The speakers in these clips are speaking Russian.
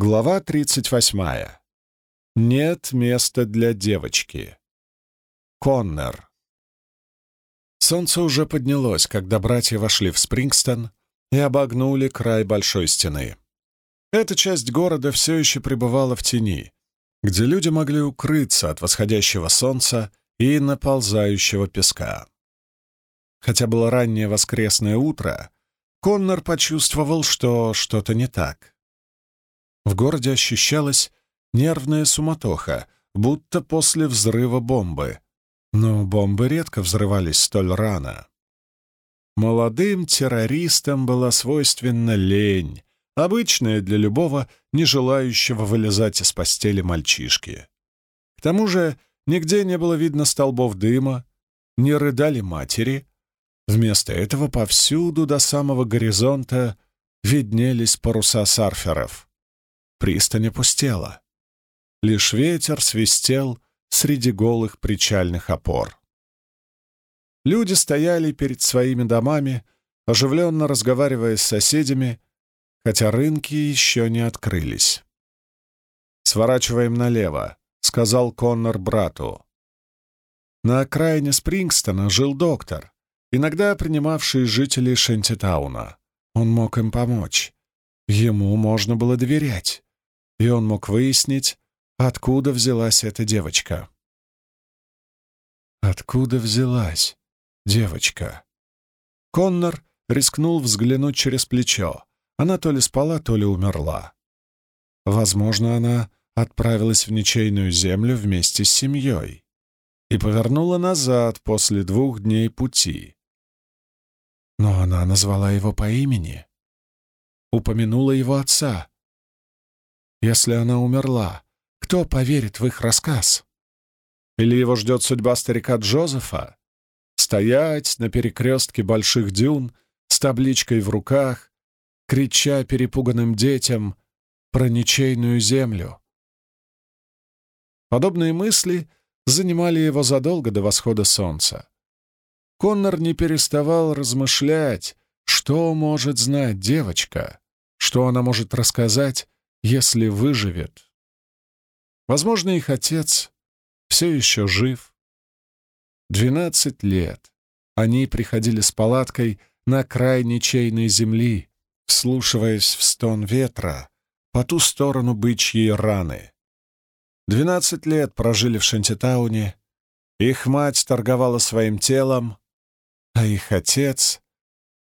Глава 38. Нет места для девочки. Коннор. Солнце уже поднялось, когда братья вошли в Спрингстон и обогнули край большой стены. Эта часть города все еще пребывала в тени, где люди могли укрыться от восходящего солнца и наползающего песка. Хотя было раннее воскресное утро, Коннор почувствовал, что что-то не так. В городе ощущалась нервная суматоха, будто после взрыва бомбы. Но бомбы редко взрывались столь рано. Молодым террористам была свойственна лень, обычная для любого, не желающего вылезать из постели мальчишки. К тому же нигде не было видно столбов дыма, не рыдали матери. Вместо этого повсюду до самого горизонта виднелись паруса сарферов — Пристань опустела. Лишь ветер свистел среди голых причальных опор. Люди стояли перед своими домами, оживленно разговаривая с соседями, хотя рынки еще не открылись. «Сворачиваем налево», — сказал Коннор брату. На окраине Спрингстона жил доктор, иногда принимавший жителей Шентитауна. Он мог им помочь. Ему можно было доверять и он мог выяснить, откуда взялась эта девочка. Откуда взялась девочка? Коннор рискнул взглянуть через плечо. Она то ли спала, то ли умерла. Возможно, она отправилась в ничейную землю вместе с семьей и повернула назад после двух дней пути. Но она назвала его по имени, упомянула его отца, если она умерла, кто поверит в их рассказ? Или его ждет судьба старика Джозефа? Стоять на перекрестке больших дюн с табличкой в руках, крича перепуганным детям про ничейную землю. Подобные мысли занимали его задолго до восхода солнца. Коннор не переставал размышлять, что может знать девочка, что она может рассказать если выживет. Возможно, их отец все еще жив. Двенадцать лет они приходили с палаткой на край ничейной земли, вслушиваясь в стон ветра по ту сторону бычьей раны. Двенадцать лет прожили в Шантитауне, их мать торговала своим телом, а их отец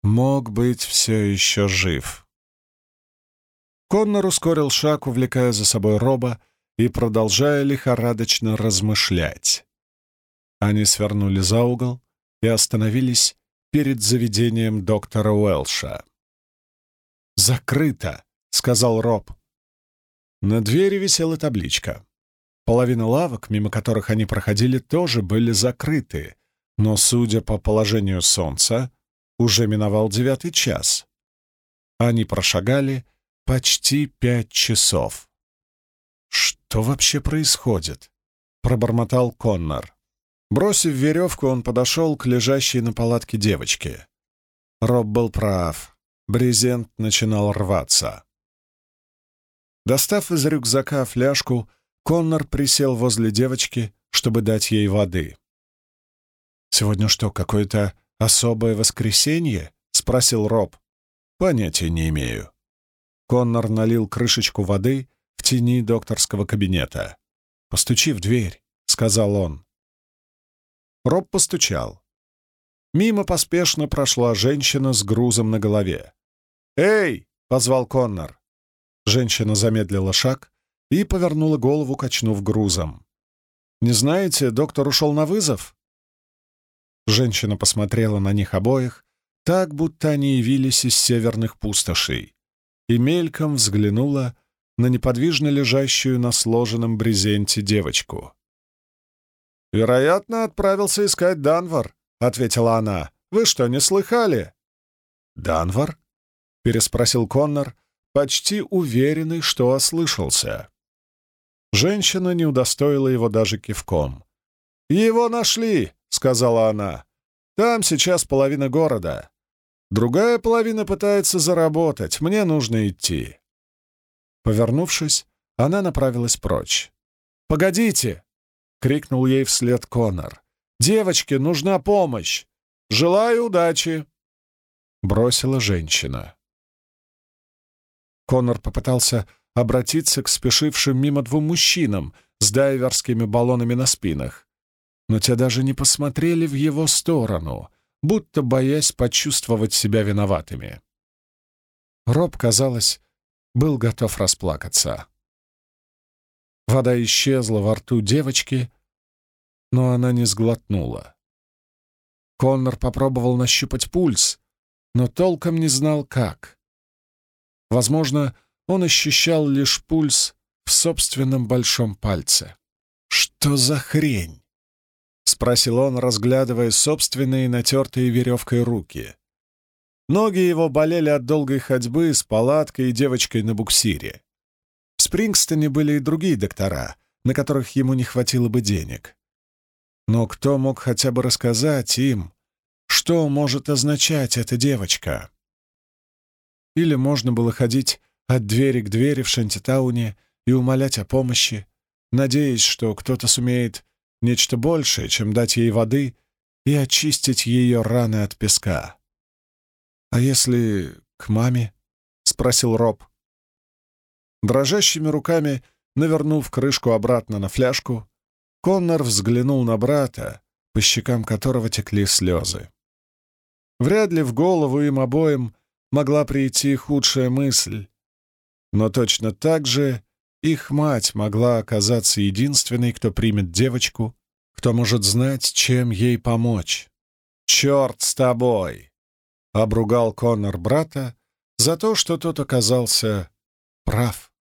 мог быть все еще жив. Коннор ускорил шаг, увлекая за собой Роба и продолжая лихорадочно размышлять. Они свернули за угол и остановились перед заведением доктора Уэлша. «Закрыто!» — сказал Роб. На двери висела табличка. Половина лавок, мимо которых они проходили, тоже были закрыты, но, судя по положению солнца, уже миновал девятый час. Они прошагали — Почти пять часов. «Что вообще происходит?» — пробормотал Коннор. Бросив веревку, он подошел к лежащей на палатке девочке. Роб был прав. Брезент начинал рваться. Достав из рюкзака фляжку, Коннор присел возле девочки, чтобы дать ей воды. «Сегодня что, какое-то особое воскресенье?» — спросил Роб. «Понятия не имею», Коннор налил крышечку воды в тени докторского кабинета. «Постучи в дверь», — сказал он. Роб постучал. Мимо поспешно прошла женщина с грузом на голове. «Эй!» — позвал Коннор. Женщина замедлила шаг и повернула голову, качнув грузом. «Не знаете, доктор ушел на вызов?» Женщина посмотрела на них обоих, так, будто они явились из северных пустошей и мельком взглянула на неподвижно лежащую на сложенном брезенте девочку. «Вероятно, отправился искать Данвар», — ответила она. «Вы что, не слыхали?» «Данвар?» — переспросил Коннор, почти уверенный, что ослышался. Женщина не удостоила его даже кивком. «Его нашли», — сказала она. «Там сейчас половина города. Другая половина пытается заработать. Мне нужно идти». Повернувшись, она направилась прочь. «Погодите!» — крикнул ей вслед Конор. «Девочке нужна помощь! Желаю удачи!» Бросила женщина. Конор попытался обратиться к спешившим мимо двум мужчинам с дайверскими баллонами на спинах, но те даже не посмотрели в его сторону, будто боясь почувствовать себя виноватыми. Роб, казалось, был готов расплакаться. Вода исчезла во рту девочки, но она не сглотнула. Коннор попробовал нащупать пульс, но толком не знал, как. Возможно, он ощущал лишь пульс в собственном большом пальце. «Что за хрень?» — спросил он, разглядывая собственные натертые веревкой руки. Ноги его болели от долгой ходьбы с палаткой и девочкой на буксире. В Спрингстоне были и другие доктора, на которых ему не хватило бы денег. Но кто мог хотя бы рассказать им, что может означать эта девочка? Или можно было ходить от двери к двери в Шантитауне и умолять о помощи, надеясь, что кто-то сумеет нечто большее, чем дать ей воды и очистить ее раны от песка. «А если к маме?» — спросил Роб. Дрожащими руками, навернув крышку обратно на фляжку, Коннор взглянул на брата, по щекам которого текли слезы. Вряд ли в голову им обоим могла прийти худшая мысль, но точно так же их мать могла оказаться единственной, кто примет девочку, кто может знать, чем ей помочь. «Черт с тобой!» — обругал Коннор брата за то, что тот оказался прав.